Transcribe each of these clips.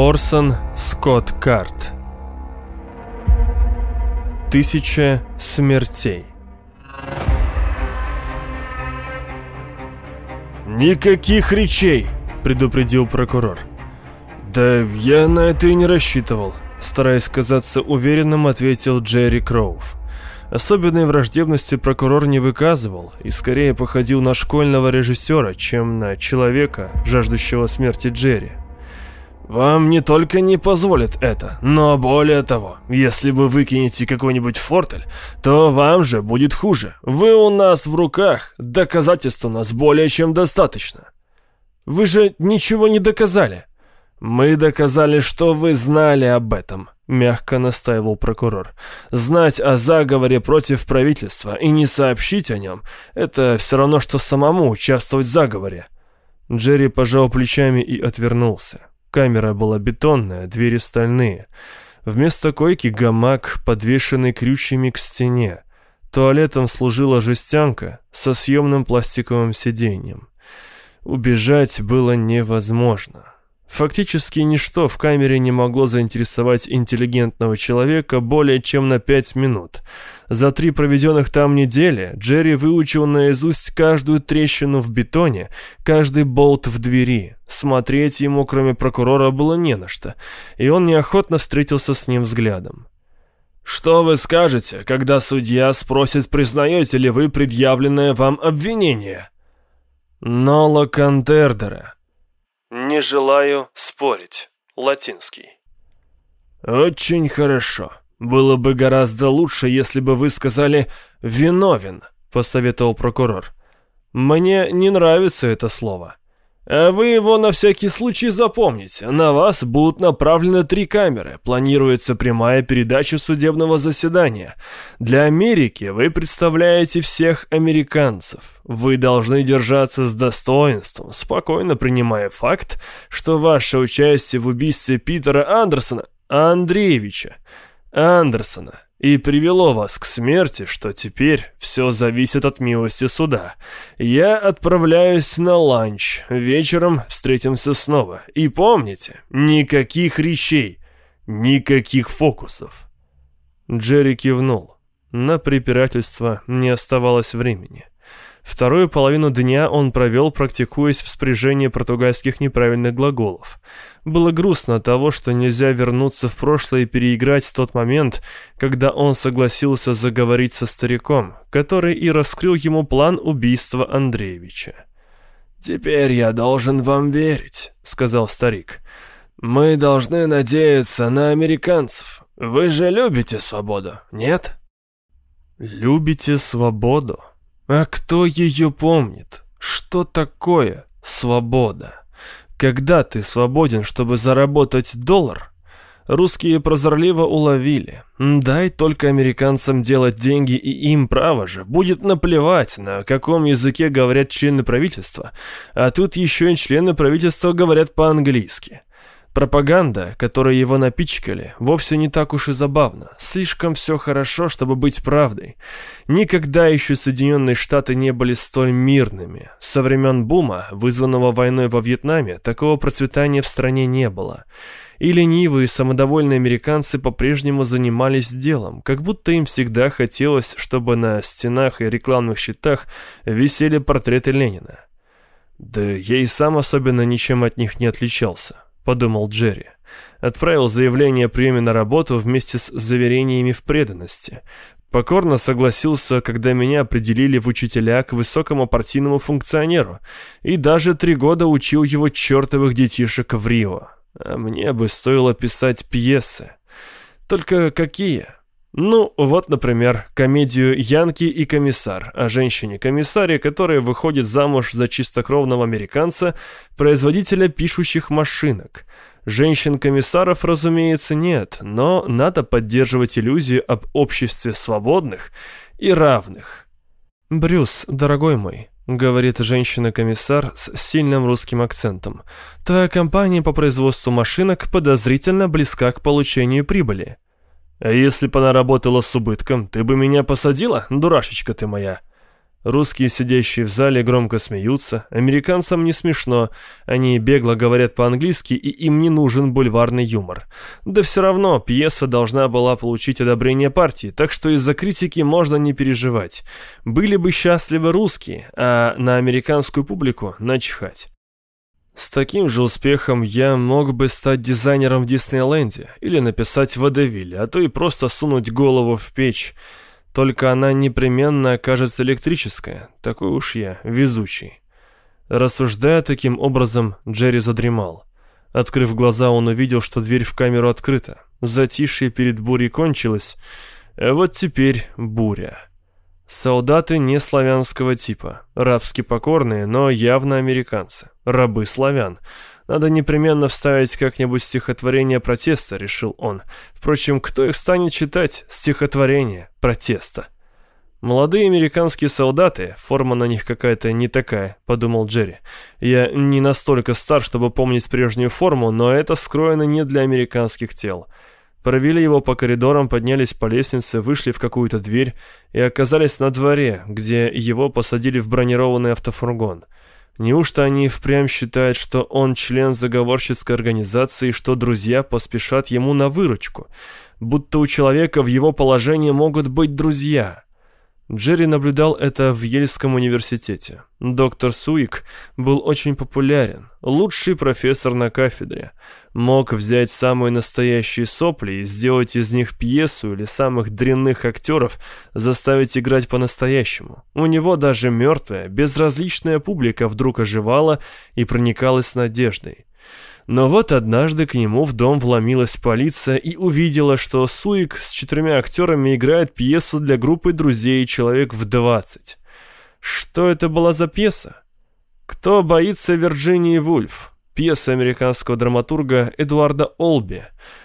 Орсон Скотт Карт Тысяча смертей «Никаких речей!» – предупредил прокурор. «Да я на это и не рассчитывал», – стараясь казаться уверенным, ответил Джерри Кроув. Особенной враждебности прокурор не выказывал и скорее походил на школьного режиссера, чем на человека, жаждущего смерти Джерри. Вам не только не позволят это, но более того, если вы выкинете какой-нибудь фортель, то вам же будет хуже. Вы у нас в руках, доказательств у нас более чем достаточно. Вы же ничего не доказали. Мы доказали, что вы знали об этом, мягко настаивал прокурор. Знать о заговоре против правительства и не сообщить о нем – это все равно, что самому участвовать в заговоре. Джерри пожал плечами и отвернулся. Камера была бетонная, двери стальные. Вместо койки гамак, подвешенный крючьями к стене. Туалетом служила жестянка со съемным пластиковым сиденьем. Убежать было невозможно. Фактически ничто в камере не могло заинтересовать интеллигентного человека более чем на пять минут. За три проведенных там недели Джерри выучил наизусть каждую трещину в бетоне, каждый болт в двери. Смотреть ему, кроме прокурора, было не на что, и он неохотно встретился с ним взглядом. «Что вы скажете, когда судья спросит, признаете ли вы предъявленное вам обвинение?» «Нола контердера», «Не желаю спорить». Латинский. «Очень хорошо. Было бы гораздо лучше, если бы вы сказали «виновен», — посоветовал прокурор. «Мне не нравится это слово». А вы его на всякий случай запомните. На вас будут направлены три камеры. Планируется прямая передача судебного заседания. Для Америки вы представляете всех американцев. Вы должны держаться с достоинством, спокойно принимая факт, что ваше участие в убийстве Питера Андерсона, Андреевича, Андерсона и привело вас к смерти, что теперь все зависит от милости суда. Я отправляюсь на ланч, вечером встретимся снова. И помните, никаких речей, никаких фокусов». Джерри кивнул. На препирательство не оставалось времени. Вторую половину дня он провел, практикуясь в спряжении португальских неправильных глаголов. Было грустно от того, что нельзя вернуться в прошлое и переиграть тот момент, когда он согласился заговорить со стариком, который и раскрыл ему план убийства Андреевича. «Теперь я должен вам верить», — сказал старик. «Мы должны надеяться на американцев. Вы же любите свободу, нет?» «Любите свободу?» А кто ее помнит? Что такое свобода? Когда ты свободен, чтобы заработать доллар? Русские прозорливо уловили. Дай только американцам делать деньги, и им право же. Будет наплевать, на каком языке говорят члены правительства. А тут еще и члены правительства говорят по-английски. Пропаганда, которой его напичкали, вовсе не так уж и забавно. Слишком все хорошо, чтобы быть правдой. Никогда еще Соединенные Штаты не были столь мирными. Со времен бума, вызванного войной во Вьетнаме, такого процветания в стране не было. И ленивые и самодовольные американцы по-прежнему занимались делом, как будто им всегда хотелось, чтобы на стенах и рекламных щитах висели портреты Ленина. Да я и сам особенно ничем от них не отличался подумал Джерри. Отправил заявление о приеме на работу вместе с заверениями в преданности. Покорно согласился, когда меня определили в учителя к высокому партийному функционеру, и даже три года учил его чертовых детишек в Рио. А мне бы стоило писать пьесы. Только какие? Ну, вот, например, комедию «Янки и комиссар» о женщине-комиссаре, которая выходит замуж за чистокровного американца, производителя пишущих машинок. Женщин-комиссаров, разумеется, нет, но надо поддерживать иллюзию об обществе свободных и равных. «Брюс, дорогой мой», — говорит женщина-комиссар с сильным русским акцентом, «твоя компания по производству машинок подозрительно близка к получению прибыли». «А если бы она работала с убытком, ты бы меня посадила, дурашечка ты моя?» Русские, сидящие в зале, громко смеются. Американцам не смешно. Они бегло говорят по-английски, и им не нужен бульварный юмор. Да все равно, пьеса должна была получить одобрение партии, так что из-за критики можно не переживать. Были бы счастливы русские, а на американскую публику начихать. С таким же успехом я мог бы стать дизайнером в Диснейленде или написать в а то и просто сунуть голову в печь. Только она непременно окажется электрическая, такой уж я, везучий. Рассуждая таким образом, Джерри задремал. Открыв глаза, он увидел, что дверь в камеру открыта. Затишье перед бурей кончилось, а вот теперь буря. Солдаты не славянского типа, рабски покорные, но явно американцы, рабы славян. Надо непременно вставить как-нибудь стихотворение протеста, решил он. Впрочем, кто их станет читать? Стихотворение протеста. «Молодые американские солдаты, форма на них какая-то не такая», — подумал Джерри. «Я не настолько стар, чтобы помнить прежнюю форму, но это скроено не для американских тел». Провели его по коридорам, поднялись по лестнице, вышли в какую-то дверь и оказались на дворе, где его посадили в бронированный автофургон. Неужто они впрямь считают, что он член заговорщицкой организации что друзья поспешат ему на выручку? Будто у человека в его положении могут быть друзья. Джерри наблюдал это в Ельском университете. Доктор Суик был очень популярен, лучший профессор на кафедре. Мог взять самые настоящие сопли и сделать из них пьесу или самых дрянных актеров заставить играть по-настоящему. У него даже мертвая, безразличная публика вдруг оживала и проникалась надеждой. Но вот однажды к нему в дом вломилась полиция и увидела, что Суик с четырьмя актерами играет пьесу для группы друзей человек в двадцать. Что это была за пьеса? «Кто боится Вирджинии Вульф?» Пьеса американского драматурга Эдуарда Олби,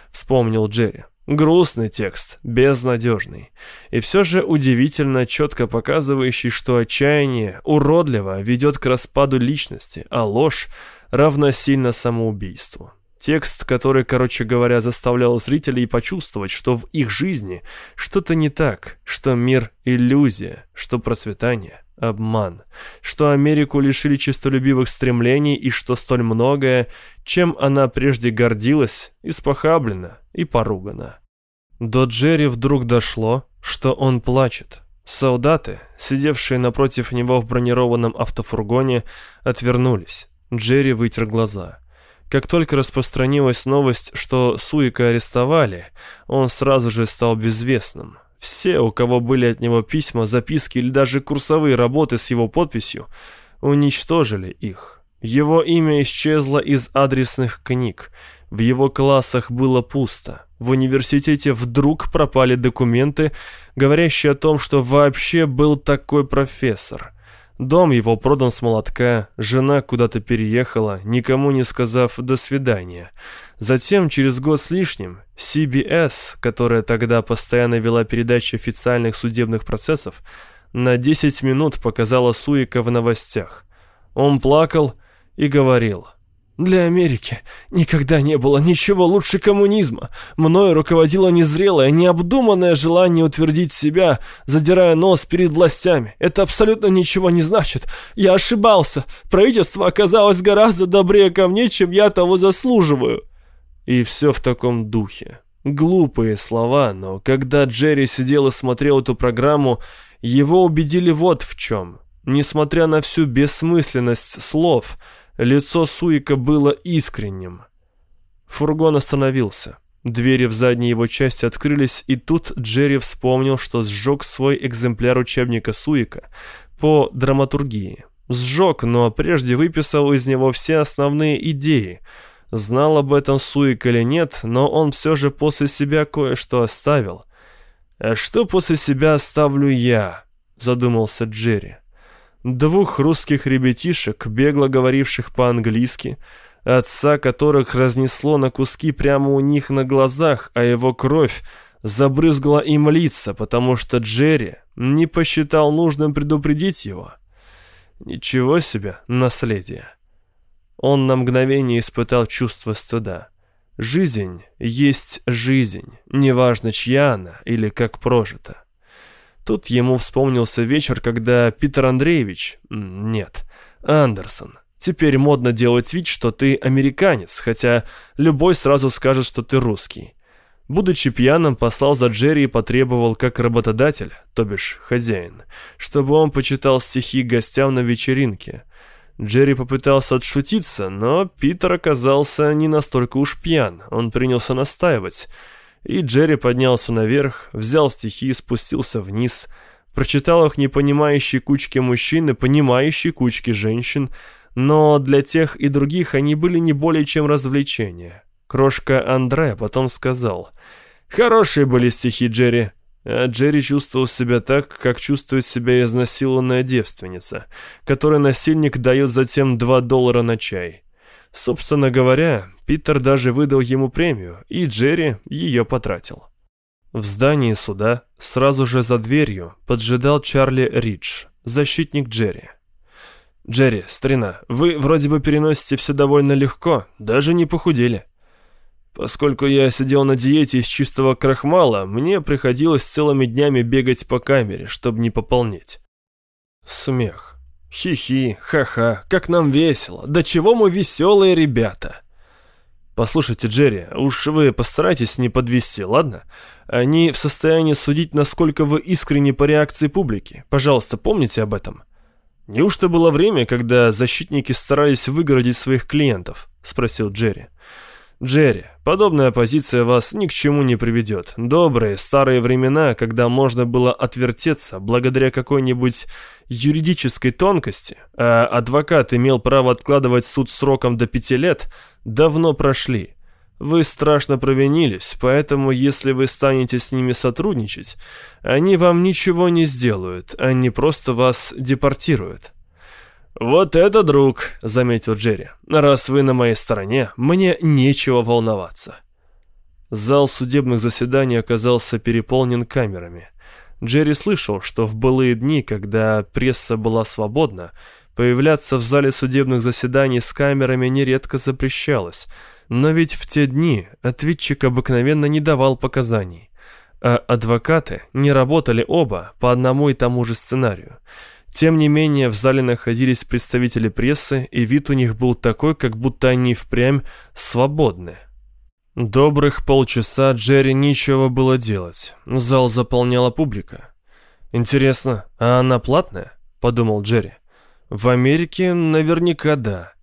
вспомнил Джерри. Грустный текст, безнадежный. И все же удивительно четко показывающий, что отчаяние уродливо ведет к распаду личности, а ложь равносильно самоубийству. Текст, который, короче говоря, заставлял зрителей почувствовать, что в их жизни что-то не так, что мир – иллюзия, что процветание – обман, что Америку лишили честолюбивых стремлений и что столь многое, чем она прежде гордилась, испохаблено и поругано. До Джерри вдруг дошло, что он плачет. Солдаты, сидевшие напротив него в бронированном автофургоне, отвернулись. Джерри вытер глаза. Как только распространилась новость, что Суика арестовали, он сразу же стал безвестным. Все, у кого были от него письма, записки или даже курсовые работы с его подписью, уничтожили их. Его имя исчезло из адресных книг. В его классах было пусто. В университете вдруг пропали документы, говорящие о том, что вообще был такой профессор. Дом его продан с молотка, жена куда-то переехала, никому не сказав «до свидания». Затем, через год с лишним, CBS, которая тогда постоянно вела передачи официальных судебных процессов, на 10 минут показала Суика в новостях. Он плакал и говорил – для Америки никогда не было ничего лучше коммунизма. Мною руководило незрелое, необдуманное желание утвердить себя, задирая нос перед властями. Это абсолютно ничего не значит. Я ошибался. Правительство оказалось гораздо добрее ко мне, чем я того заслуживаю. И все в таком духе. Глупые слова, но когда Джерри сидел и смотрел эту программу, его убедили вот в чем. Несмотря на всю бессмысленность слов – Лицо Суика было искренним. Фургон остановился. Двери в задней его части открылись, и тут Джерри вспомнил, что сжег свой экземпляр учебника Суика по драматургии. Сжег, но прежде выписал из него все основные идеи. Знал об этом Суик или нет, но он все же после себя кое-что оставил. «А что после себя оставлю я?» – задумался Джерри двух русских ребятишек, бегло говоривших по-английски, отца которых разнесло на куски прямо у них на глазах, а его кровь забрызгала им лица, потому что Джерри не посчитал нужным предупредить его. Ничего себе наследие. Он на мгновение испытал чувство стыда. Жизнь есть жизнь, неважно чья она или как прожита. Тут ему вспомнился вечер, когда Питер Андреевич... Нет, Андерсон. Теперь модно делать вид, что ты американец, хотя любой сразу скажет, что ты русский. Будучи пьяным, послал за Джерри и потребовал как работодатель, то бишь хозяин, чтобы он почитал стихи гостям на вечеринке. Джерри попытался отшутиться, но Питер оказался не настолько уж пьян, он принялся настаивать. И Джерри поднялся наверх, взял стихи спустился вниз, прочитал их непонимающей кучке мужчин и понимающей кучке женщин, но для тех и других они были не более чем развлечения. Крошка Андре потом сказал, «Хорошие были стихи Джерри». А Джерри чувствовал себя так, как чувствует себя изнасилованная девственница, которой насильник дает затем 2 доллара на чай. Собственно говоря, Питер даже выдал ему премию, и Джерри ее потратил. В здании суда, сразу же за дверью, поджидал Чарли Ридж, защитник Джерри. «Джерри, старина, вы вроде бы переносите все довольно легко, даже не похудели». Поскольку я сидел на диете из чистого крахмала, мне приходилось целыми днями бегать по камере, чтобы не пополнеть. Смех. Хи-хи, ха-ха, как нам весело. Да чего мы веселые ребята. Послушайте, Джерри, уж вы постарайтесь не подвести, ладно? Они в состоянии судить, насколько вы искренне по реакции публики. Пожалуйста, помните об этом. Неужто было время, когда защитники старались выгородить своих клиентов? Спросил Джерри. Джерри, подобная позиция вас ни к чему не приведет. Добрые старые времена, когда можно было отвертеться благодаря какой-нибудь юридической тонкости, а адвокат имел право откладывать суд сроком до пяти лет, давно прошли. Вы страшно провинились, поэтому если вы станете с ними сотрудничать, они вам ничего не сделают, они просто вас депортируют. «Вот это друг», — заметил Джерри. «Раз вы на моей стороне, мне нечего волноваться». Зал судебных заседаний оказался переполнен камерами. Джерри слышал, что в былые дни, когда пресса была свободна, появляться в зале судебных заседаний с камерами нередко запрещалось. Но ведь в те дни ответчик обыкновенно не давал показаний, а адвокаты не работали оба по одному и тому же сценарию. Тем не менее, в зале находились представители прессы, и вид у них был такой, как будто они впрямь свободны. Добрых полчаса Джерри ничего было делать. Зал заполняла публика. «Интересно, а она платная?» – подумал Джерри. «В Америке наверняка да».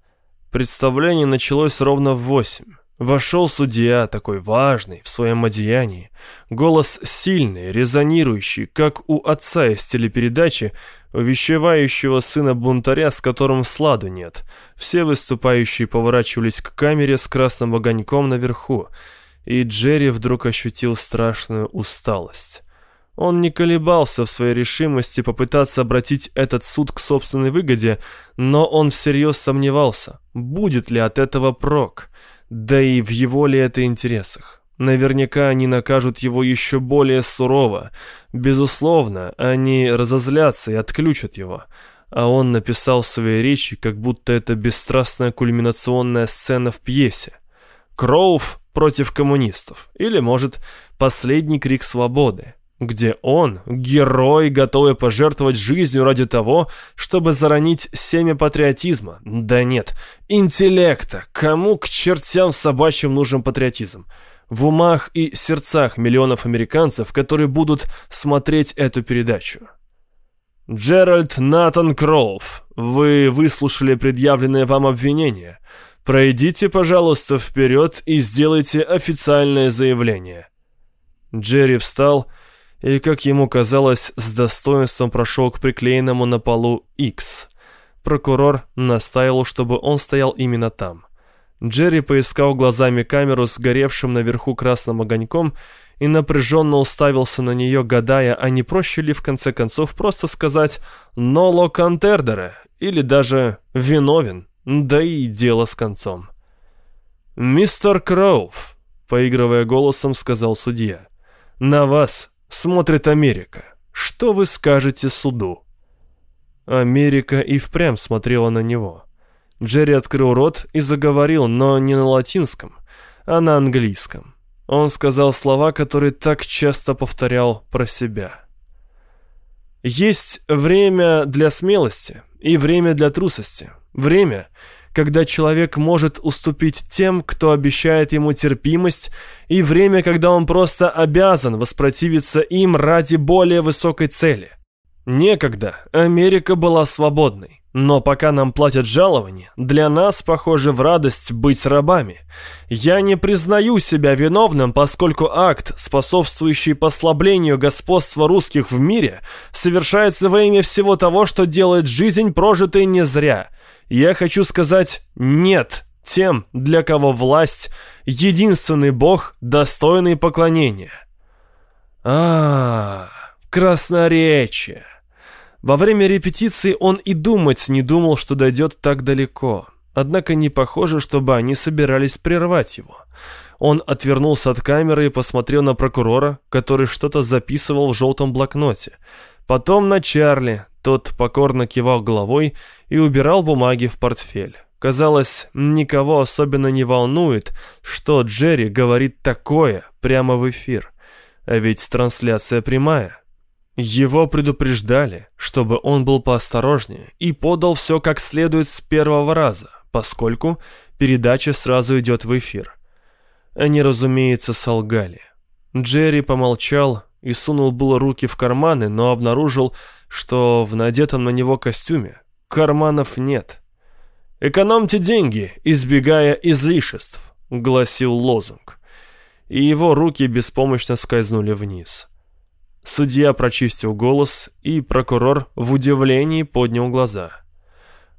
Представление началось ровно в восемь. Вошел судья, такой важный, в своем одеянии. Голос сильный, резонирующий, как у отца из телепередачи, увещевающего сына бунтаря, с которым сладу нет. Все выступающие поворачивались к камере с красным огоньком наверху, и Джерри вдруг ощутил страшную усталость. Он не колебался в своей решимости попытаться обратить этот суд к собственной выгоде, но он всерьез сомневался, будет ли от этого прок, да и в его ли это интересах. Наверняка они накажут его еще более сурово. Безусловно, они разозлятся и отключат его. А он написал в своей речи, как будто это бесстрастная кульминационная сцена в пьесе. Кроув против коммунистов. Или, может, последний крик свободы где он, герой, готовый пожертвовать жизнью ради того, чтобы заронить семя патриотизма. Да нет, интеллекта. Кому к чертям собачьим нужен патриотизм? в умах и сердцах миллионов американцев, которые будут смотреть эту передачу. Джеральд Натан Кроув, вы выслушали предъявленное вам обвинение. Пройдите, пожалуйста, вперед и сделайте официальное заявление. Джерри встал и, как ему казалось, с достоинством прошел к приклеенному на полу X. Прокурор настаивал, чтобы он стоял именно там. Джерри поискал глазами камеру с горевшим наверху красным огоньком и напряженно уставился на нее, гадая, а не проще ли в конце концов просто сказать «ноло контердере» или даже «виновен», да и дело с концом. «Мистер Кроув», — поигрывая голосом, сказал судья, — «на вас смотрит Америка. Что вы скажете суду?» Америка и впрямь смотрела на него. Джерри открыл рот и заговорил, но не на латинском, а на английском. Он сказал слова, которые так часто повторял про себя. Есть время для смелости и время для трусости. Время, когда человек может уступить тем, кто обещает ему терпимость, и время, когда он просто обязан воспротивиться им ради более высокой цели. Некогда Америка была свободной. Но пока нам платят жалование, для нас, похоже, в радость быть рабами. Я не признаю себя виновным, поскольку акт, способствующий послаблению господства русских в мире, совершается во имя всего того, что делает жизнь прожитой не зря. Я хочу сказать «нет» тем, для кого власть — единственный бог, достойный поклонения. А, -а, -а красноречие. Во время репетиции он и думать не думал, что дойдет так далеко. Однако не похоже, чтобы они собирались прервать его. Он отвернулся от камеры и посмотрел на прокурора, который что-то записывал в желтом блокноте. Потом на Чарли, тот покорно кивал головой и убирал бумаги в портфель. Казалось, никого особенно не волнует, что Джерри говорит такое прямо в эфир. А ведь трансляция прямая. Его предупреждали, чтобы он был поосторожнее и подал все как следует с первого раза, поскольку передача сразу идет в эфир. Они, разумеется, солгали. Джерри помолчал и сунул было руки в карманы, но обнаружил, что в надетом на него костюме карманов нет. «Экономьте деньги, избегая излишеств», — гласил лозунг. И его руки беспомощно скользнули вниз. Судья прочистил голос, и прокурор в удивлении поднял глаза.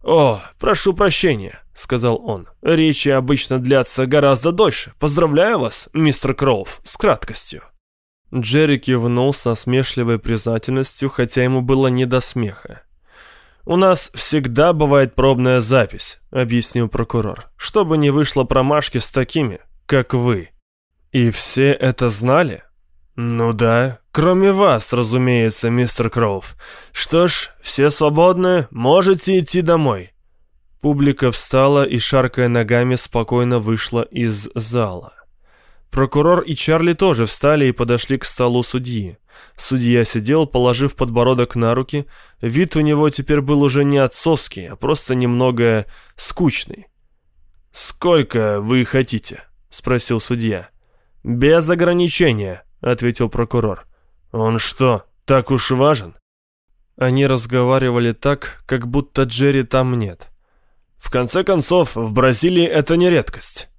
«О, прошу прощения», — сказал он. «Речи обычно длятся гораздо дольше. Поздравляю вас, мистер Кроув, с краткостью». Джерри кивнул с насмешливой признательностью, хотя ему было не до смеха. «У нас всегда бывает пробная запись», — объяснил прокурор, «чтобы не вышло промашки с такими, как вы». «И все это знали?» «Ну да, кроме вас, разумеется, мистер Кроув. Что ж, все свободны, можете идти домой». Публика встала и, шаркая ногами, спокойно вышла из зала. Прокурор и Чарли тоже встали и подошли к столу судьи. Судья сидел, положив подбородок на руки. Вид у него теперь был уже не отцовский, а просто немного скучный. «Сколько вы хотите?» — спросил судья. «Без ограничения», — ответил прокурор. «Он что, так уж важен?» Они разговаривали так, как будто Джерри там нет. В конце концов, в Бразилии это не редкость.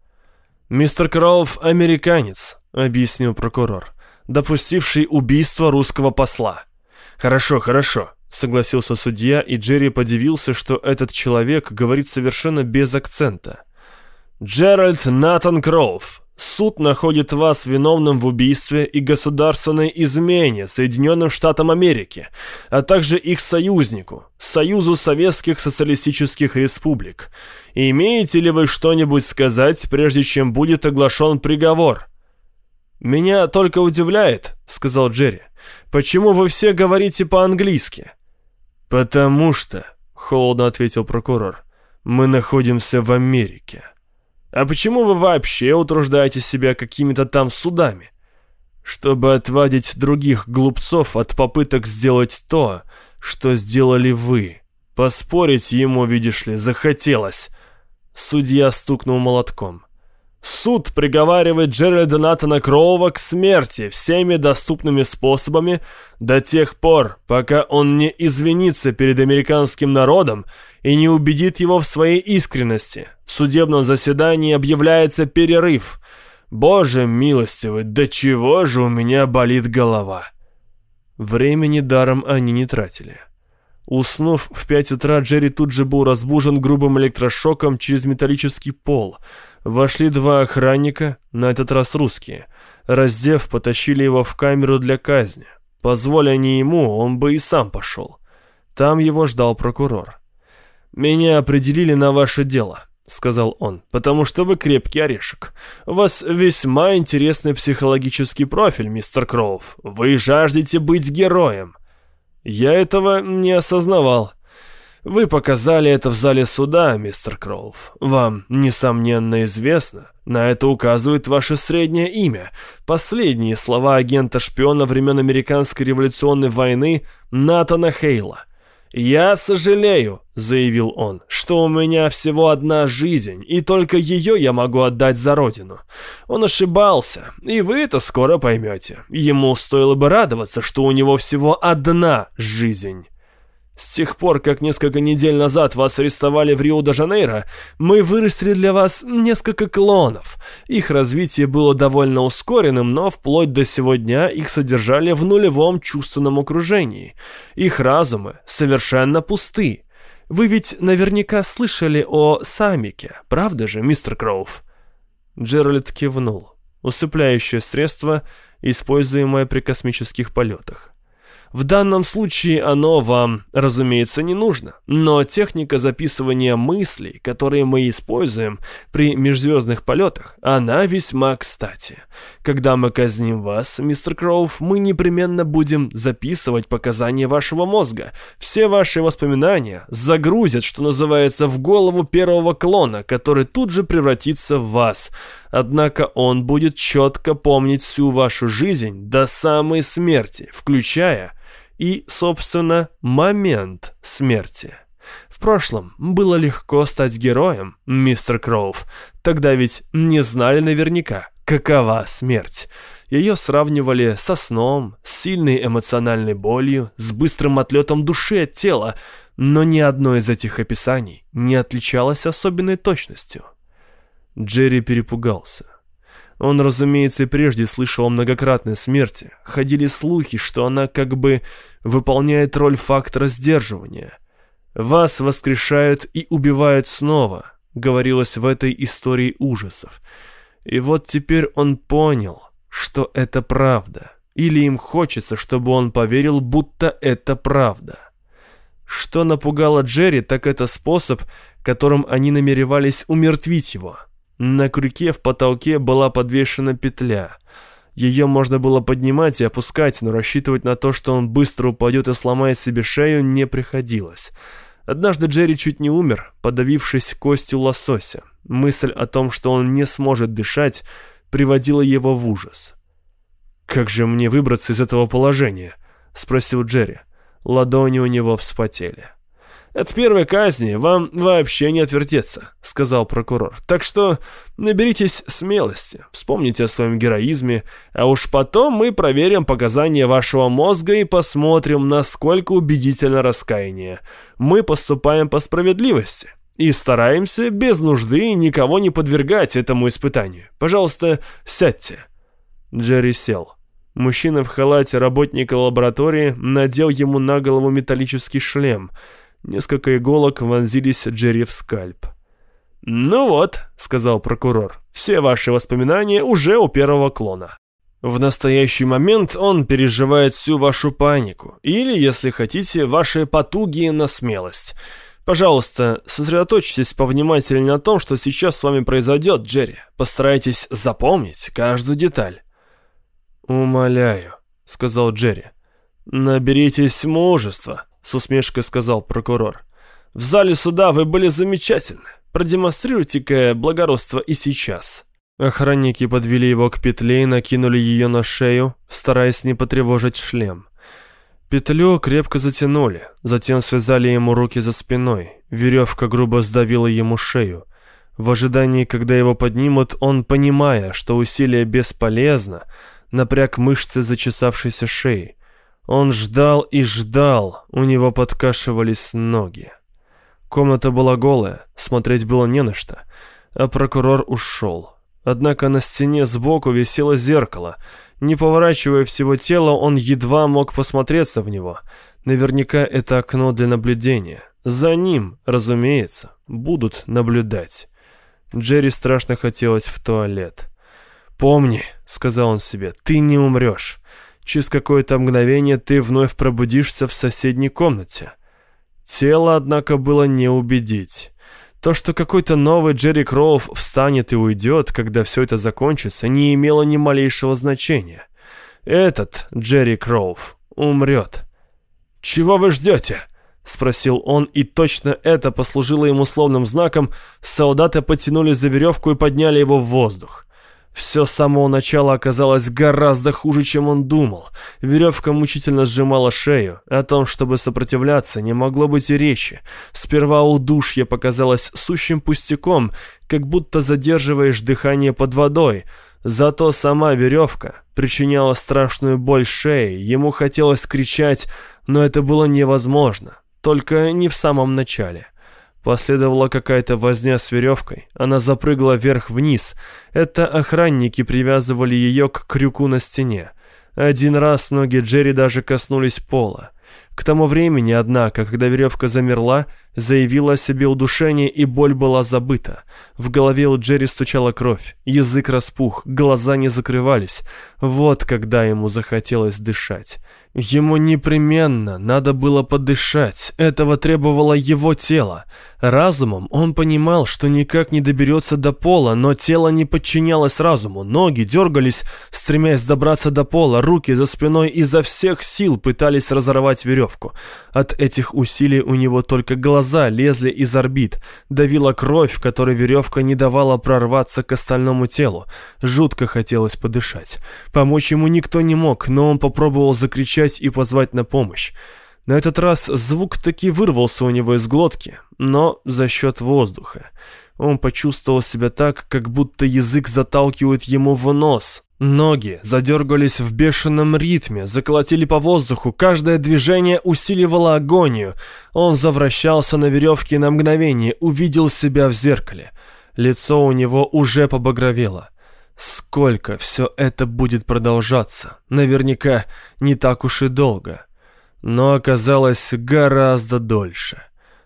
«Мистер Кроув — американец», — объяснил прокурор, допустивший убийство русского посла. «Хорошо, хорошо», — согласился судья, и Джерри подивился, что этот человек говорит совершенно без акцента. «Джеральд Натан Кроув, Суд находит вас виновным в убийстве и государственной измене Соединенным Штатам Америки, а также их союзнику, Союзу Советских Социалистических Республик. Имеете ли вы что-нибудь сказать, прежде чем будет оглашен приговор?» «Меня только удивляет», — сказал Джерри, — «почему вы все говорите по-английски?» «Потому что», — холодно ответил прокурор, — «мы находимся в Америке». А почему вы вообще утруждаете себя какими-то там судами? Чтобы отвадить других глупцов от попыток сделать то, что сделали вы. Поспорить ему, видишь ли, захотелось. Судья стукнул молотком. Суд приговаривает Джеральда Натана Кроува к смерти всеми доступными способами до тех пор, пока он не извинится перед американским народом и не убедит его в своей искренности. В судебном заседании объявляется перерыв. Боже милостивый, до чего же у меня болит голова. Времени даром они не тратили. Уснув в пять утра, Джерри тут же был разбужен грубым электрошоком через металлический пол – Вошли два охранника, на этот раз русские. Раздев, потащили его в камеру для казни. Позволя не ему, он бы и сам пошел. Там его ждал прокурор. «Меня определили на ваше дело», — сказал он, «потому что вы крепкий орешек. У вас весьма интересный психологический профиль, мистер Кроув. Вы жаждете быть героем». Я этого не осознавал. Вы показали это в зале суда, мистер Кроув. Вам, несомненно, известно. На это указывает ваше среднее имя. Последние слова агента-шпиона времен Американской революционной войны Натана Хейла. «Я сожалею», — заявил он, — «что у меня всего одна жизнь, и только ее я могу отдать за родину». Он ошибался, и вы это скоро поймете. Ему стоило бы радоваться, что у него всего одна жизнь. С тех пор, как несколько недель назад вас арестовали в Рио-де-Жанейро, мы вырастили для вас несколько клонов. Их развитие было довольно ускоренным, но вплоть до сего дня их содержали в нулевом чувственном окружении. Их разумы совершенно пусты. Вы ведь наверняка слышали о Самике, правда же, мистер Кроув?» Джеральд кивнул. Усыпляющее средство, используемое при космических полетах. В данном случае оно вам, разумеется, не нужно, но техника записывания мыслей, которые мы используем при межзвездных полетах, она весьма кстати. Когда мы казним вас, мистер Кроув, мы непременно будем записывать показания вашего мозга. Все ваши воспоминания загрузят, что называется, в голову первого клона, который тут же превратится в вас. Однако он будет четко помнить всю вашу жизнь до самой смерти, включая и, собственно, момент смерти. В прошлом было легко стать героем, мистер Кроув. Тогда ведь не знали наверняка, какова смерть. Ее сравнивали со сном, с сильной эмоциональной болью, с быстрым отлетом души от тела, но ни одно из этих описаний не отличалось особенной точностью. Джерри перепугался. Он, разумеется, и прежде слышал о многократной смерти. Ходили слухи, что она как бы выполняет роль фактора сдерживания. «Вас воскрешают и убивают снова», — говорилось в этой истории ужасов. И вот теперь он понял, что это правда. Или им хочется, чтобы он поверил, будто это правда. Что напугало Джерри, так это способ, которым они намеревались умертвить его — на крюке в потолке была подвешена петля. Ее можно было поднимать и опускать, но рассчитывать на то, что он быстро упадет и сломает себе шею, не приходилось. Однажды Джерри чуть не умер, подавившись костью лосося. Мысль о том, что он не сможет дышать, приводила его в ужас. «Как же мне выбраться из этого положения?» — спросил Джерри. Ладони у него вспотели. От первой казни вам вообще не отвертеться», — сказал прокурор. «Так что наберитесь смелости, вспомните о своем героизме, а уж потом мы проверим показания вашего мозга и посмотрим, насколько убедительно раскаяние. Мы поступаем по справедливости» и стараемся без нужды никого не подвергать этому испытанию. Пожалуйста, сядьте». Джерри сел. Мужчина в халате работника лаборатории надел ему на голову металлический шлем — Несколько иголок вонзились Джерри в скальп. «Ну вот», — сказал прокурор, — «все ваши воспоминания уже у первого клона». В настоящий момент он переживает всю вашу панику, или, если хотите, ваши потуги на смелость. Пожалуйста, сосредоточьтесь повнимательнее на том, что сейчас с вами произойдет, Джерри. Постарайтесь запомнить каждую деталь. «Умоляю», — сказал Джерри. «Наберитесь мужества», с усмешкой сказал прокурор. «В зале суда вы были замечательны. Продемонстрируйте-ка благородство и сейчас». Охранники подвели его к петле и накинули ее на шею, стараясь не потревожить шлем. Петлю крепко затянули, затем связали ему руки за спиной. Веревка грубо сдавила ему шею. В ожидании, когда его поднимут, он, понимая, что усилие бесполезно, напряг мышцы зачесавшейся шеи. Он ждал и ждал, у него подкашивались ноги. Комната была голая, смотреть было не на что, а прокурор ушел. Однако на стене сбоку висело зеркало. Не поворачивая всего тела, он едва мог посмотреться в него. Наверняка это окно для наблюдения. За ним, разумеется, будут наблюдать. Джерри страшно хотелось в туалет. «Помни», — сказал он себе, — «ты не умрешь. Через какое-то мгновение ты вновь пробудишься в соседней комнате. Тело, однако, было не убедить. То, что какой-то новый Джерри Кроув встанет и уйдет, когда все это закончится, не имело ни малейшего значения. Этот Джерри Кроув умрет. «Чего вы ждете?» —— спросил он, и точно это послужило ему словным знаком. Солдаты потянули за веревку и подняли его в воздух. Все с самого начала оказалось гораздо хуже, чем он думал. Веревка мучительно сжимала шею. О том, чтобы сопротивляться, не могло быть и речи. Сперва удушье показалось сущим пустяком, как будто задерживаешь дыхание под водой. Зато сама веревка причиняла страшную боль шее. Ему хотелось кричать, но это было невозможно. Только не в самом начале. Последовала какая-то возня с веревкой. Она запрыгала вверх-вниз. Это охранники привязывали ее к крюку на стене. Один раз ноги Джерри даже коснулись пола. К тому времени, однако, когда веревка замерла, заявила о себе удушение и боль была забыта. В голове у Джерри стучала кровь, язык распух, глаза не закрывались. Вот когда ему захотелось дышать. Ему непременно надо было подышать, этого требовало его тело. Разумом он понимал, что никак не доберется до пола, но тело не подчинялось разуму. Ноги дергались, стремясь добраться до пола, руки за спиной изо всех сил пытались разорвать веревку. От этих усилий у него только глаза лезли из орбит, давила кровь, которой веревка не давала прорваться к остальному телу. Жутко хотелось подышать. Помочь ему никто не мог, но он попробовал закричать и позвать на помощь. На этот раз звук таки вырвался у него из глотки, но за счет воздуха. Он почувствовал себя так, как будто язык заталкивает ему в нос. Ноги задергались в бешеном ритме, заколотили по воздуху, каждое движение усиливало агонию. Он завращался на веревке на мгновение, увидел себя в зеркале. Лицо у него уже побагровело. Сколько все это будет продолжаться? Наверняка не так уж и долго. Но оказалось гораздо дольше.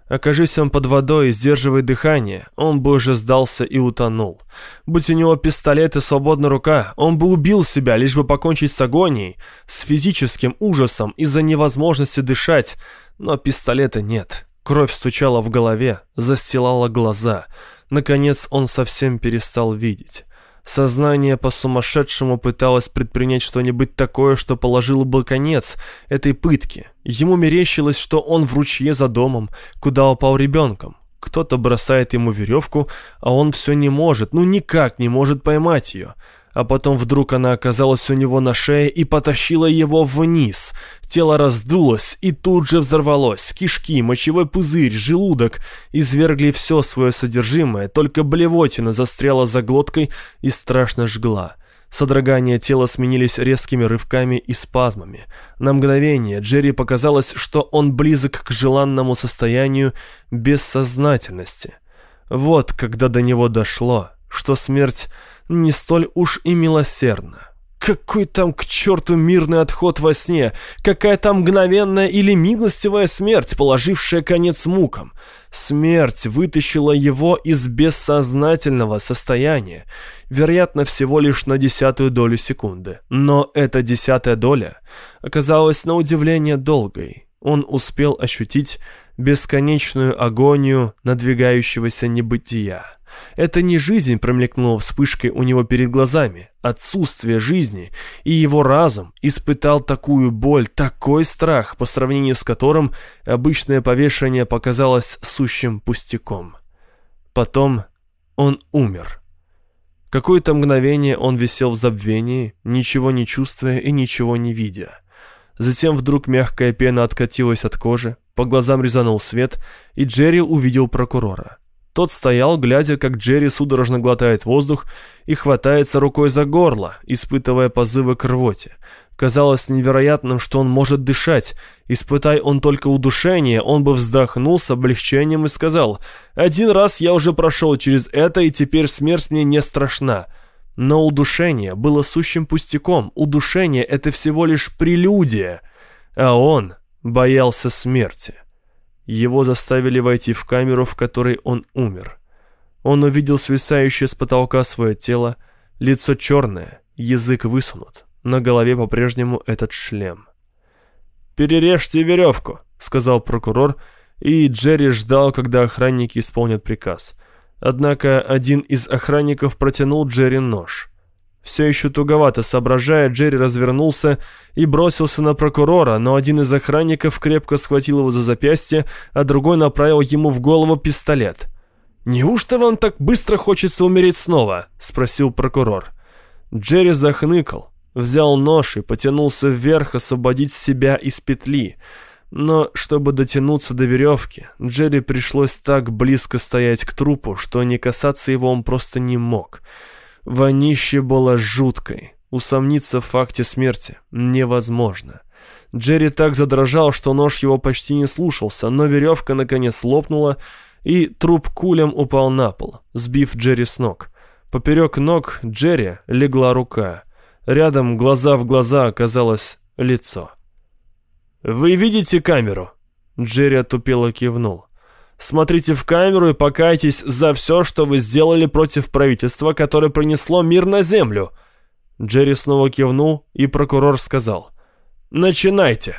Окажись он под водой и сдерживая дыхание, он бы уже сдался и утонул. Будь у него пистолет и свободная рука, он бы убил себя, лишь бы покончить с агонией, с физическим ужасом из-за невозможности дышать. Но пистолета нет. Кровь стучала в голове, застилала глаза. Наконец он совсем перестал видеть. Сознание по-сумасшедшему пыталось предпринять что-нибудь такое, что положило бы конец этой пытке. Ему мерещилось, что он в ручье за домом, куда упал ребенком. Кто-то бросает ему веревку, а он все не может, ну никак не может поймать ее а потом вдруг она оказалась у него на шее и потащила его вниз. Тело раздулось и тут же взорвалось. Кишки, мочевой пузырь, желудок извергли все свое содержимое, только блевотина застряла за глоткой и страшно жгла. Содрогания тела сменились резкими рывками и спазмами. На мгновение Джерри показалось, что он близок к желанному состоянию бессознательности. Вот когда до него дошло, что смерть не столь уж и милосердно. Какой там к черту мирный отход во сне? Какая там мгновенная или милостивая смерть, положившая конец мукам? Смерть вытащила его из бессознательного состояния, вероятно, всего лишь на десятую долю секунды. Но эта десятая доля оказалась на удивление долгой. Он успел ощутить бесконечную агонию надвигающегося небытия. Это не жизнь промелькнула вспышкой у него перед глазами, отсутствие жизни, и его разум испытал такую боль, такой страх, по сравнению с которым обычное повешение показалось сущим пустяком. Потом он умер. Какое-то мгновение он висел в забвении, ничего не чувствуя и ничего не видя. Затем вдруг мягкая пена откатилась от кожи, по глазам резанул свет, и Джерри увидел прокурора. Тот стоял, глядя, как Джерри судорожно глотает воздух и хватается рукой за горло, испытывая позывы к рвоте. Казалось невероятным, что он может дышать. Испытай он только удушение, он бы вздохнул с облегчением и сказал, «Один раз я уже прошел через это, и теперь смерть мне не страшна». Но удушение было сущим пустяком. Удушение — это всего лишь прелюдия. А он боялся смерти. Его заставили войти в камеру, в которой он умер. Он увидел свисающее с потолка свое тело, лицо черное, язык высунут, на голове по-прежнему этот шлем. «Перережьте веревку», — сказал прокурор, и Джерри ждал, когда охранники исполнят приказ. Однако один из охранников протянул Джерри нож. Все еще туговато соображая, Джерри развернулся и бросился на прокурора, но один из охранников крепко схватил его за запястье, а другой направил ему в голову пистолет. «Неужто вам так быстро хочется умереть снова?» – спросил прокурор. Джерри захныкал, взял нож и потянулся вверх освободить себя из петли. Но чтобы дотянуться до веревки, Джерри пришлось так близко стоять к трупу, что не касаться его он просто не мог – Вонище было жуткой. Усомниться в факте смерти невозможно. Джерри так задрожал, что нож его почти не слушался, но веревка наконец лопнула, и труп кулем упал на пол, сбив Джерри с ног. Поперек ног Джерри легла рука. Рядом, глаза в глаза, оказалось лицо. «Вы видите камеру?» Джерри отупело кивнул. Смотрите в камеру и покайтесь за все, что вы сделали против правительства, которое принесло мир на землю». Джерри снова кивнул, и прокурор сказал. «Начинайте».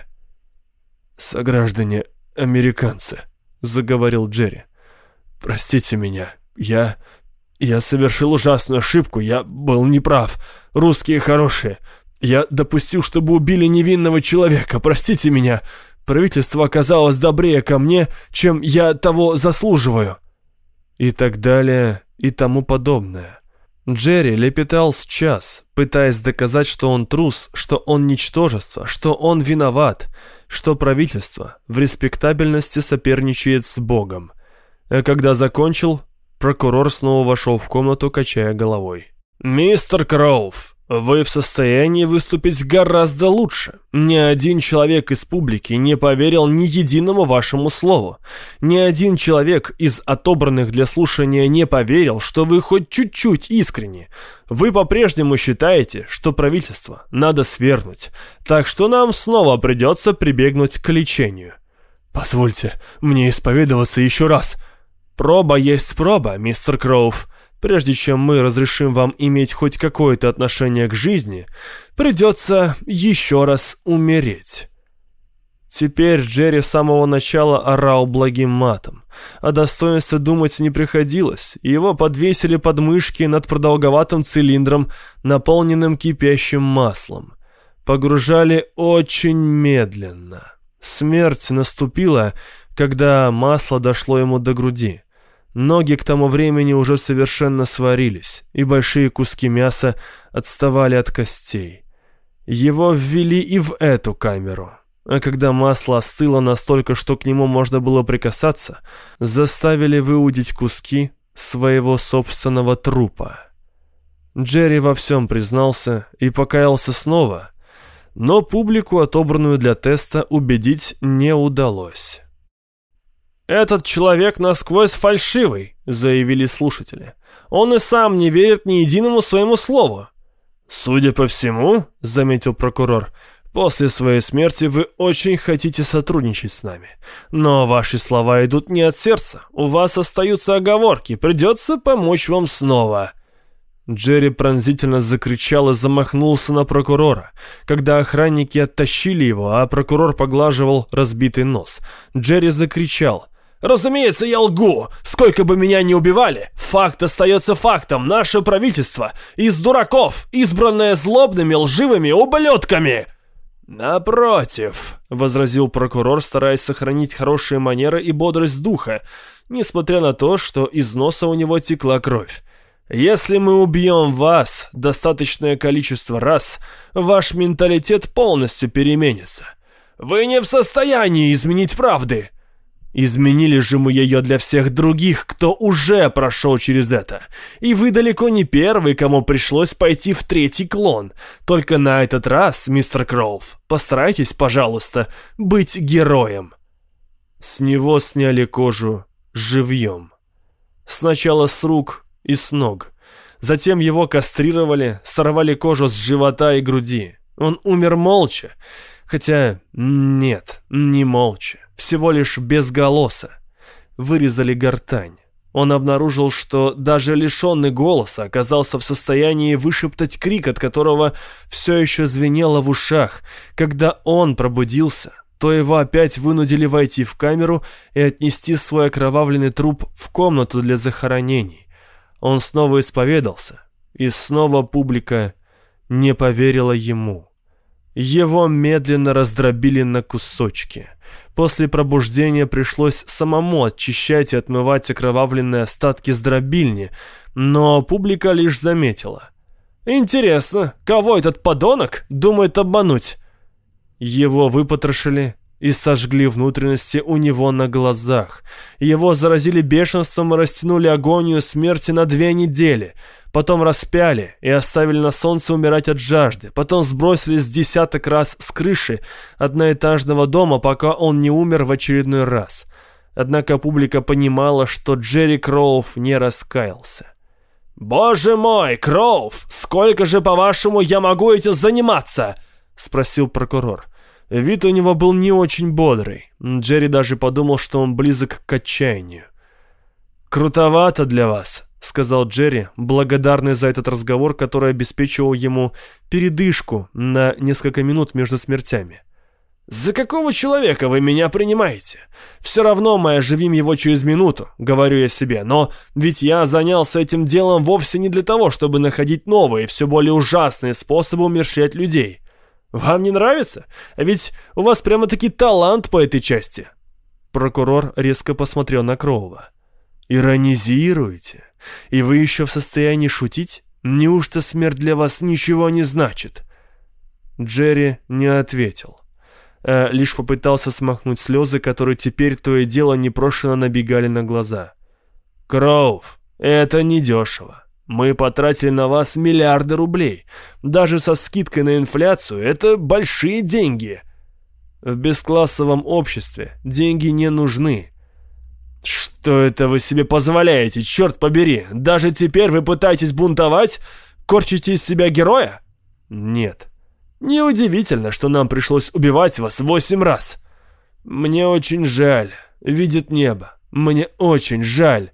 «Сограждане американцы», — заговорил Джерри. «Простите меня, я... я совершил ужасную ошибку, я был неправ. Русские хорошие. Я допустил, чтобы убили невинного человека, простите меня. Правительство оказалось добрее ко мне, чем я того заслуживаю». И так далее, и тому подобное. Джерри лепетал с час, пытаясь доказать, что он трус, что он ничтожество, что он виноват, что правительство в респектабельности соперничает с Богом. А когда закончил, прокурор снова вошел в комнату, качая головой. «Мистер Кроув, вы в состоянии выступить гораздо лучше. Ни один человек из публики не поверил ни единому вашему слову. Ни один человек из отобранных для слушания не поверил, что вы хоть чуть-чуть искренни. Вы по-прежнему считаете, что правительство надо свергнуть, так что нам снова придется прибегнуть к лечению. Позвольте мне исповедоваться еще раз. Проба есть проба, мистер Кроув. Прежде чем мы разрешим вам иметь хоть какое-то отношение к жизни, придется еще раз умереть». Теперь Джерри с самого начала орал благим матом. О достоинстве думать не приходилось, его подвесили под мышки над продолговатым цилиндром, наполненным кипящим маслом. Погружали очень медленно. Смерть наступила, когда масло дошло ему до груди. Ноги к тому времени уже совершенно сварились, и большие куски мяса отставали от костей. Его ввели и в эту камеру, а когда масло остыло настолько, что к нему можно было прикасаться, заставили выудить куски своего собственного трупа. Джерри во всем признался и покаялся снова, но публику, отобранную для теста, убедить не удалось. «Этот человек насквозь фальшивый», — заявили слушатели. «Он и сам не верит ни единому своему слову». «Судя по всему», — заметил прокурор, — «после своей смерти вы очень хотите сотрудничать с нами. Но ваши слова идут не от сердца. У вас остаются оговорки. Придется помочь вам снова». Джерри пронзительно закричал и замахнулся на прокурора. Когда охранники оттащили его, а прокурор поглаживал разбитый нос, Джерри закричал — Разумеется, я лгу. Сколько бы меня ни убивали, факт остается фактом. Наше правительство из дураков, избранное злобными лживыми ублюдками. «Напротив», — возразил прокурор, стараясь сохранить хорошие манеры и бодрость духа, несмотря на то, что из носа у него текла кровь. «Если мы убьем вас достаточное количество раз, ваш менталитет полностью переменится. Вы не в состоянии изменить правды. Изменили же мы ее для всех других, кто уже прошел через это. И вы далеко не первый, кому пришлось пойти в третий клон. Только на этот раз, мистер Кроув, постарайтесь, пожалуйста, быть героем. С него сняли кожу живьем. Сначала с рук и с ног. Затем его кастрировали, сорвали кожу с живота и груди. Он умер молча. Хотя нет, не молча всего лишь безголосо. Вырезали гортань. Он обнаружил, что даже лишенный голоса оказался в состоянии вышептать крик, от которого все еще звенело в ушах. Когда он пробудился, то его опять вынудили войти в камеру и отнести свой окровавленный труп в комнату для захоронений. Он снова исповедался, и снова публика не поверила ему. Его медленно раздробили на кусочки. После пробуждения пришлось самому очищать и отмывать окровавленные остатки с дробильни, но публика лишь заметила. «Интересно, кого этот подонок думает обмануть?» Его выпотрошили и сожгли внутренности у него на глазах. Его заразили бешенством и растянули агонию смерти на две недели. Потом распяли и оставили на солнце умирать от жажды. Потом сбросили с десяток раз с крыши одноэтажного дома, пока он не умер в очередной раз. Однако публика понимала, что Джерри Кроув не раскаялся. «Боже мой, Кроув, сколько же, по-вашему, я могу этим заниматься?» — спросил прокурор. Вид у него был не очень бодрый. Джерри даже подумал, что он близок к отчаянию. «Крутовато для вас», — сказал Джерри, благодарный за этот разговор, который обеспечивал ему передышку на несколько минут между смертями. «За какого человека вы меня принимаете? Все равно мы оживим его через минуту», — говорю я себе, «но ведь я занялся этим делом вовсе не для того, чтобы находить новые, все более ужасные способы умерщвлять людей. Вам не нравится? А ведь у вас прямо-таки талант по этой части». Прокурор резко посмотрел на Кроува. «Иронизируете? И вы еще в состоянии шутить? Неужто смерть для вас ничего не значит?» Джерри не ответил, а лишь попытался смахнуть слезы, которые теперь то и дело непрошено набегали на глаза. «Кроув, это недешево. Мы потратили на вас миллиарды рублей. Даже со скидкой на инфляцию это большие деньги. В бесклассовом обществе деньги не нужны. Что это вы себе позволяете, черт побери? Даже теперь вы пытаетесь бунтовать? Корчите из себя героя? Нет. Неудивительно, что нам пришлось убивать вас восемь раз. Мне очень жаль. Видит небо. Мне очень жаль.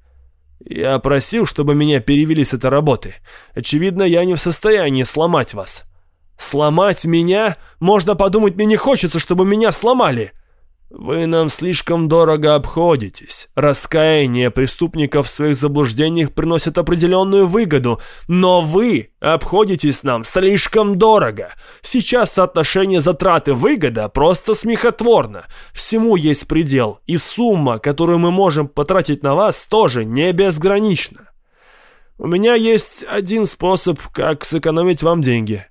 Я просил, чтобы меня перевели с этой работы. Очевидно, я не в состоянии сломать вас. Сломать меня? Можно подумать, мне не хочется, чтобы меня сломали. Вы нам слишком дорого обходитесь. Раскаяние преступников в своих заблуждениях приносит определенную выгоду, но вы обходитесь нам слишком дорого. Сейчас соотношение затраты-выгода просто смехотворно. Всему есть предел, и сумма, которую мы можем потратить на вас, тоже не безгранична. У меня есть один способ, как сэкономить вам деньги.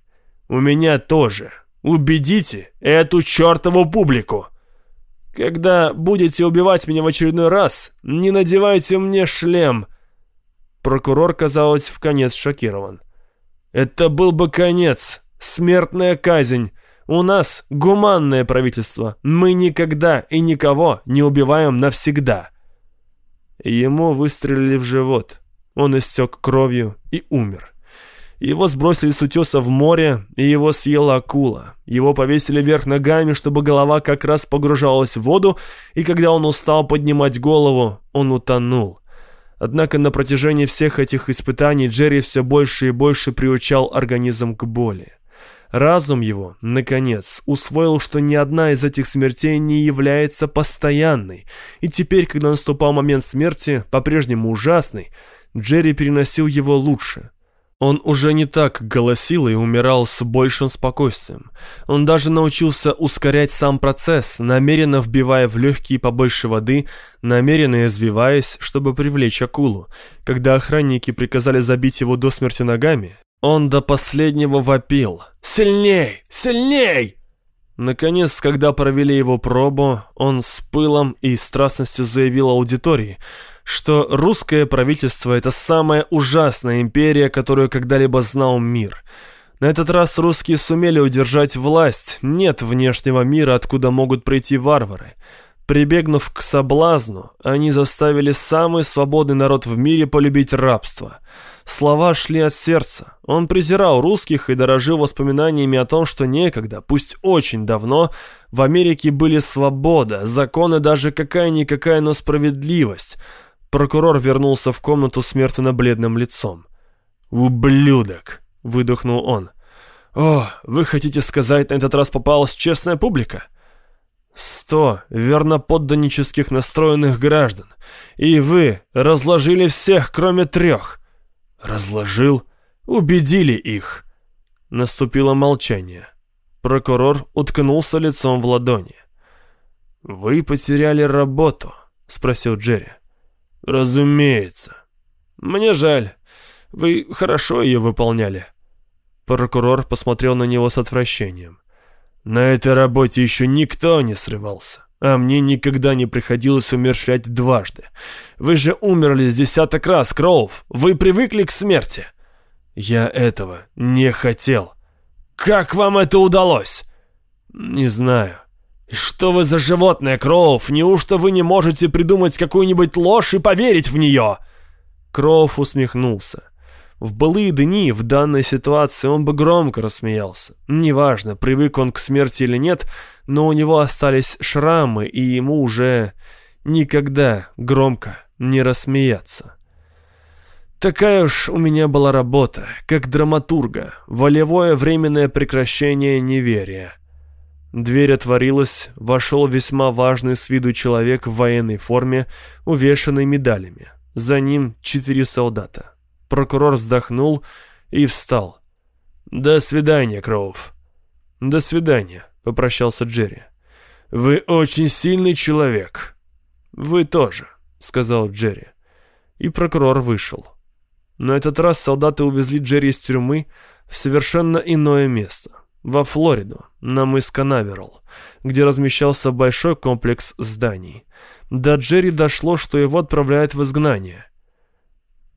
У меня тоже. Убедите эту чертову публику. Когда будете убивать меня в очередной раз, не надевайте мне шлем. Прокурор, казалось, в конец шокирован. Это был бы конец, смертная казнь. У нас гуманное правительство. Мы никогда и никого не убиваем навсегда. Ему выстрелили в живот. Он истек кровью и умер. Его сбросили с утеса в море, и его съела акула. Его повесили вверх ногами, чтобы голова как раз погружалась в воду, и когда он устал поднимать голову, он утонул. Однако на протяжении всех этих испытаний Джерри все больше и больше приучал организм к боли. Разум его, наконец, усвоил, что ни одна из этих смертей не является постоянной, и теперь, когда наступал момент смерти, по-прежнему ужасный, Джерри переносил его лучше – он уже не так голосил и умирал с большим спокойствием. Он даже научился ускорять сам процесс, намеренно вбивая в легкие побольше воды, намеренно извиваясь, чтобы привлечь акулу. Когда охранники приказали забить его до смерти ногами, он до последнего вопил «Сильней! Сильней!» Наконец, когда провели его пробу, он с пылом и страстностью заявил аудитории – что русское правительство – это самая ужасная империя, которую когда-либо знал мир. На этот раз русские сумели удержать власть, нет внешнего мира, откуда могут прийти варвары. Прибегнув к соблазну, они заставили самый свободный народ в мире полюбить рабство. Слова шли от сердца. Он презирал русских и дорожил воспоминаниями о том, что некогда, пусть очень давно, в Америке были свобода, законы даже какая-никакая, но справедливость – Прокурор вернулся в комнату с мертвенно-бледным лицом. «Ублюдок!» — выдохнул он. «О, вы хотите сказать, на этот раз попалась честная публика?» «Сто верноподданнических настроенных граждан, и вы разложили всех, кроме трех». «Разложил? Убедили их». Наступило молчание. Прокурор уткнулся лицом в ладони. «Вы потеряли работу?» — спросил Джерри. «Разумеется. Мне жаль. Вы хорошо ее выполняли». Прокурор посмотрел на него с отвращением. «На этой работе еще никто не срывался, а мне никогда не приходилось умершлять дважды. Вы же умерли с десяток раз, Кроув. Вы привыкли к смерти». «Я этого не хотел». «Как вам это удалось?» «Не знаю. «Что вы за животное, Кроув? Неужто вы не можете придумать какую-нибудь ложь и поверить в нее?» Кроув усмехнулся. В былые дни в данной ситуации он бы громко рассмеялся. Неважно, привык он к смерти или нет, но у него остались шрамы, и ему уже никогда громко не рассмеяться. Такая уж у меня была работа, как драматурга, волевое временное прекращение неверия. Дверь отворилась, вошел весьма важный с виду человек в военной форме, увешанный медалями. За ним четыре солдата. Прокурор вздохнул и встал. «До свидания, Кроув». «До свидания», — попрощался Джерри. «Вы очень сильный человек». «Вы тоже», — сказал Джерри. И прокурор вышел. На этот раз солдаты увезли Джерри из тюрьмы в совершенно иное место во Флориду, на мыс Канаверал, где размещался большой комплекс зданий. До Джерри дошло, что его отправляют в изгнание.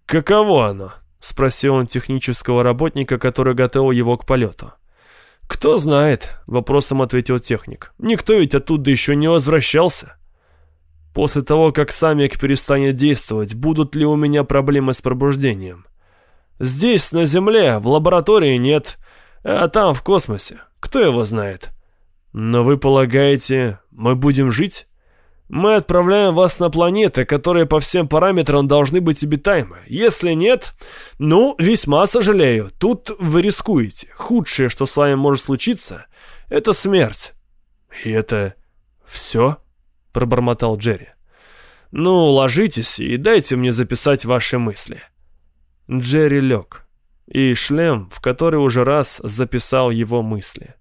«Каково оно?» — спросил он технического работника, который готовил его к полету. «Кто знает», — вопросом ответил техник. «Никто ведь оттуда еще не возвращался». «После того, как самик перестанет действовать, будут ли у меня проблемы с пробуждением?» «Здесь, на Земле, в лаборатории нет. А там, в космосе, кто его знает? Но вы полагаете, мы будем жить? Мы отправляем вас на планеты, которые по всем параметрам должны быть обитаемы. Если нет, ну, весьма сожалею, тут вы рискуете. Худшее, что с вами может случиться, это смерть. И это все? Пробормотал Джерри. Ну, ложитесь и дайте мне записать ваши мысли. Джерри лег и шлем, в который уже раз записал его мысли.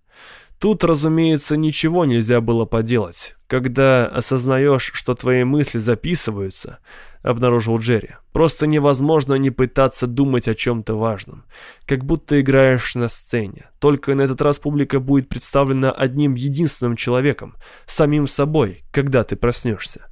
Тут, разумеется, ничего нельзя было поделать. Когда осознаешь, что твои мысли записываются, обнаружил Джерри, просто невозможно не пытаться думать о чем-то важном. Как будто играешь на сцене. Только на этот раз публика будет представлена одним единственным человеком, самим собой, когда ты проснешься.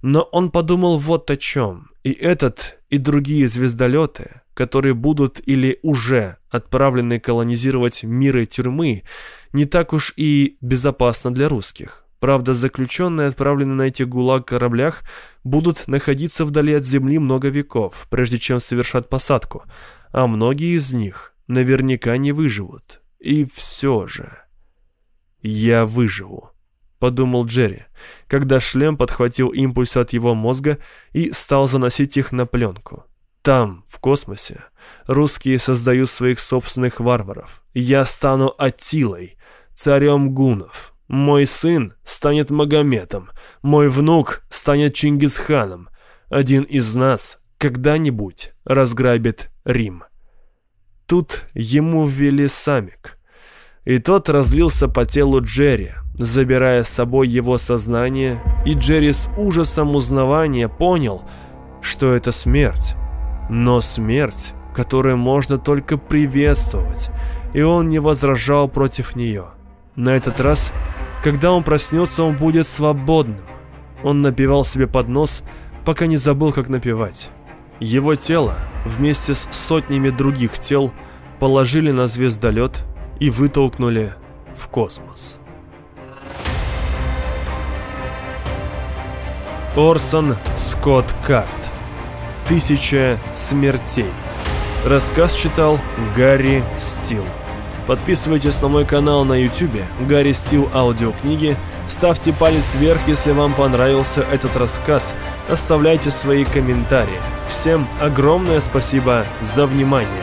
Но он подумал вот о чем. И этот, и другие звездолеты, которые будут или уже отправлены колонизировать миры тюрьмы, не так уж и безопасно для русских. Правда, заключенные, отправленные на этих гулаг кораблях, будут находиться вдали от Земли много веков, прежде чем совершат посадку, а многие из них наверняка не выживут. И все же... Я выживу подумал Джерри, когда шлем подхватил импульс от его мозга и стал заносить их на пленку. Там, в космосе, русские создают своих собственных варваров. Я стану Атилой, царем гунов. Мой сын станет Магометом, мой внук станет Чингисханом. Один из нас когда-нибудь разграбит Рим. Тут ему ввели самик, и тот разлился по телу Джерри, забирая с собой его сознание, и Джерри с ужасом узнавания понял, что это смерть. Но смерть, которую можно только приветствовать, и он не возражал против нее. На этот раз, когда он проснется, он будет свободным. Он напевал себе под нос, пока не забыл, как напевать. Его тело вместе с сотнями других тел положили на звездолет и вытолкнули в космос. Орсон Скотт Карт. Тысяча смертей. Рассказ читал Гарри Стил. Подписывайтесь на мой канал на YouTube Гарри Стил аудиокниги. Ставьте палец вверх, если вам понравился этот рассказ. Оставляйте свои комментарии. Всем огромное спасибо за внимание.